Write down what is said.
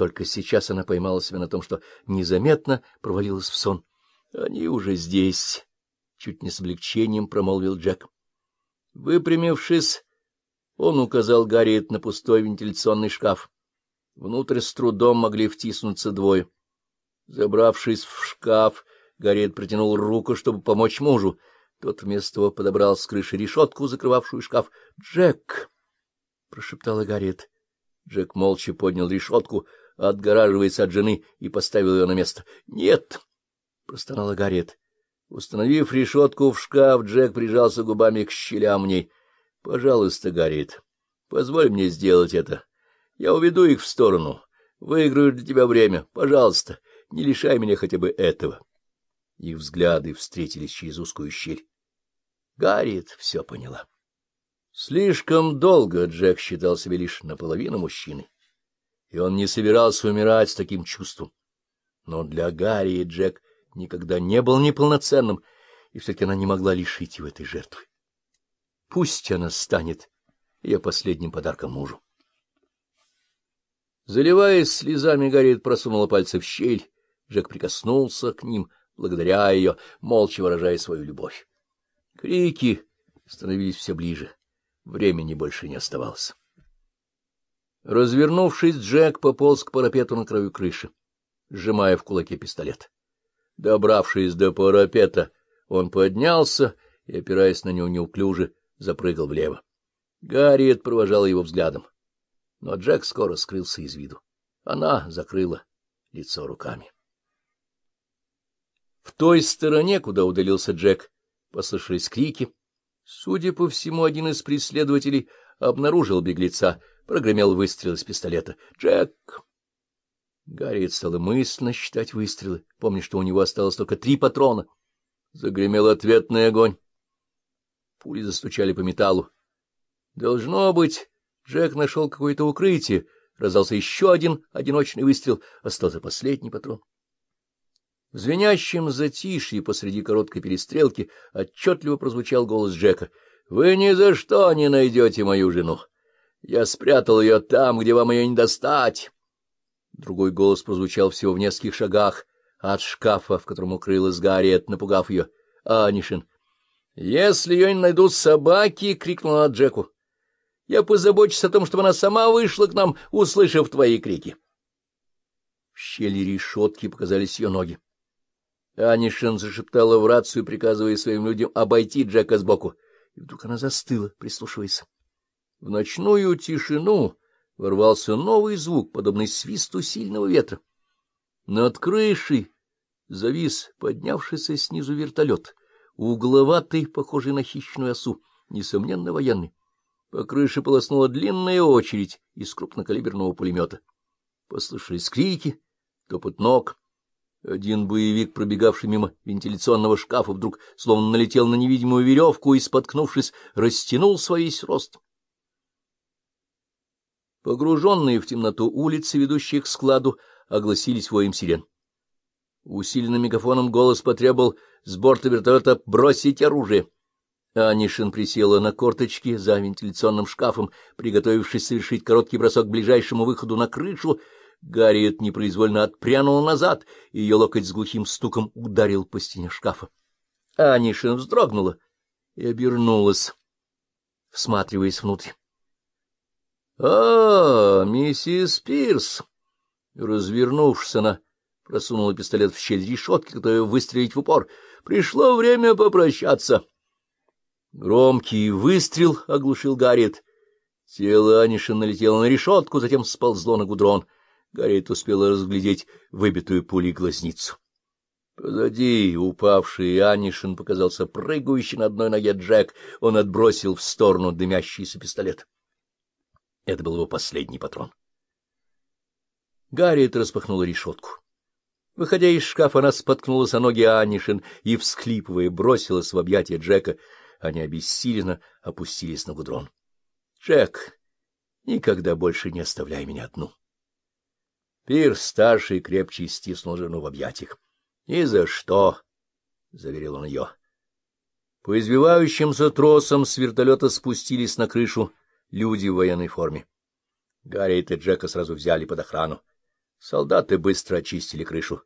Только сейчас она поймала себя на том, что незаметно провалилась в сон. — Они уже здесь, — чуть не с облегчением промолвил Джек. Выпрямившись, он указал Гарриет на пустой вентиляционный шкаф. Внутрь с трудом могли втиснуться двое. Забравшись в шкаф, Гарриет протянул руку, чтобы помочь мужу. Тот вместо того подобрал с крыши решетку, закрывавшую шкаф. — Джек! — прошептала Гарриет. Джек молча поднял решетку, отгораживаясь от жены, и поставил ее на место. — Нет! — простонала Гарриет. Установив решетку в шкаф, Джек прижался губами к щелям в ней. — Пожалуйста, Гарриет, позволь мне сделать это. Я уведу их в сторону. Выиграю для тебя время. Пожалуйста, не лишай меня хотя бы этого. Их взгляды встретились через узкую щель. Гарриет все поняла. Слишком долго Джек считал себя лишь наполовину мужчиной, и он не собирался умирать с таким чувством. Но для Гарри Джек никогда не был неполноценным, и все-таки она не могла лишить его этой жертвы. Пусть она станет ее последним подарком мужу. Заливаясь слезами, Гарриет просунула пальцы в щель. Джек прикоснулся к ним, благодаря ее, молча выражая свою любовь. Крики становились все ближе. Времени больше не оставалось. Развернувшись, Джек пополз к парапету на краю крыши, сжимая в кулаке пистолет. Добравшись до парапета, он поднялся и, опираясь на него неуклюже, запрыгал влево. Гарриет провожала его взглядом, но Джек скоро скрылся из виду. Она закрыла лицо руками. В той стороне, куда удалился Джек, Послышались крики. Судя по всему, один из преследователей обнаружил беглеца, прогремел выстрел из пистолета. «Джек!» Гарри стало мысленно считать выстрелы, помня, что у него осталось только три патрона. Загремел ответный огонь. Пули застучали по металлу. Должно быть, Джек нашел какое-то укрытие. Раздался еще один одиночный выстрел. Остался последний патрон. В звенящем затишье посреди короткой перестрелки отчетливо прозвучал голос Джека. — Вы ни за что не найдете мою жену. Я спрятал ее там, где вам ее не достать. Другой голос прозвучал всего в нескольких шагах от шкафа, в котором укрылась Гарриет, напугав ее. — Анишин. — Если ее не найдут собаки, — крикнула она Джеку, — я позабочусь о том, чтобы она сама вышла к нам, услышав твои крики. В щели решетки показались ее ноги. Анишин зашептала в рацию, приказывая своим людям обойти Джека сбоку. И вдруг она застыла, прислушиваясь. В ночную тишину ворвался новый звук, подобный свисту сильного ветра. Над крышей завис поднявшийся снизу вертолет, угловатый, похожий на хищную осу, несомненно, военный. По крыше полоснула длинная очередь из крупнокалиберного пулемета. Послышались крики, топот ног. Один боевик, пробегавший мимо вентиляционного шкафа, вдруг словно налетел на невидимую веревку и, споткнувшись, растянул свой весь рост. Погруженные в темноту улицы, ведущие к складу, огласились воем сирен. Усиленным мегафоном голос потребовал с борта вертолета бросить оружие. Анишин присела на корточки за вентиляционным шкафом, приготовившись совершить короткий бросок к ближайшему выходу на крышу, Гарриет непроизвольно отпрянула назад, и ее локоть с глухим стуком ударил по стене шкафа. Анишин вздрогнула и обернулась, всматриваясь внутрь. — А, миссис Пирс! Развернувшись, она просунула пистолет в щель решетки, готовая выстрелить в упор. Пришло время попрощаться. Громкий выстрел оглушил Гарриет. Тело Анишин налетело на решетку, затем сползло на гудрон — Гарриет успела разглядеть выбитую пулей глазницу. Позади упавший Анишин показался прыгающий на одной ноге Джек. Он отбросил в сторону дымящийся пистолет. Это был его последний патрон. Гарриет распахнула решетку. Выходя из шкафа, она споткнулась о ноги Анишин и, всхлипывая, бросилась в объятия Джека. Они обессиленно опустились на гудрон. — Джек, никогда больше не оставляй меня одну. Пирс старший крепче стиснул жену в объятиях. — Ни за что! — заверил он ее. По извивающимся тросам с вертолета спустились на крышу люди в военной форме. Гарри и Джека сразу взяли под охрану. Солдаты быстро очистили крышу.